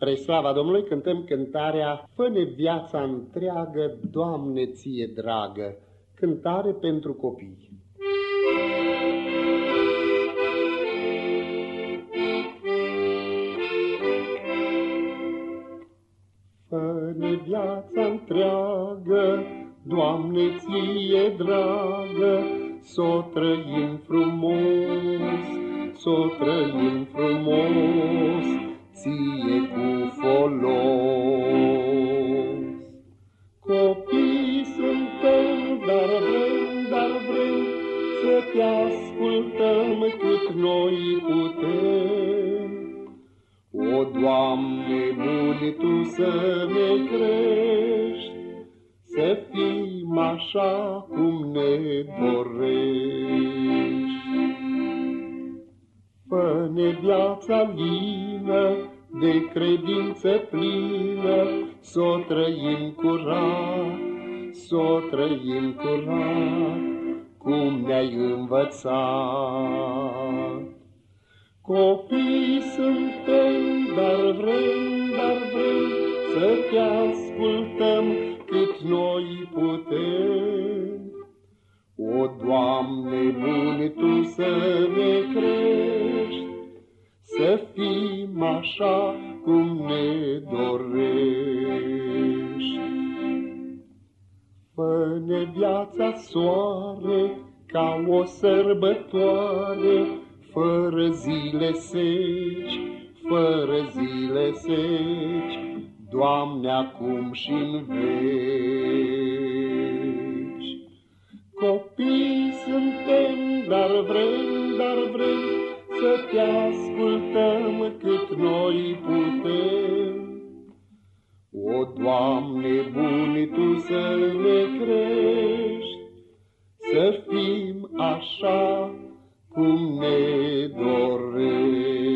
Spre slava Domnului cântăm cântarea Fă-ne viața întreagă, Doamne, ție dragă, cântare pentru copii. Fă-ne viața întreagă, Doamne, ție dragă, S-o trăim frumos, s-o trăim frumos, ție cu să te ascultăm cât noi putem. O, Doamne, bun Tu să ne crești, să fim așa cum ne dorești. Fă-ne viața lină, de credință plină, S-o trăim curat, s-o trăim curat, Cum ne-ai învățat. Copii suntem, dar vrem, dar vrem Să te ascultăm cât noi putem. O, Doamne, bun Tu să ne crești, Să fim așa cum Fă-ne viața soare ca o sărbătoare, Fără zile seci, fără zile seci, Doamne, acum și în veci. Copii suntem, dar vrem, dar vrem să te ascultăm cât noi putem. O, Doamne, buni Tu să ne crești, să fim așa cum ne dorești.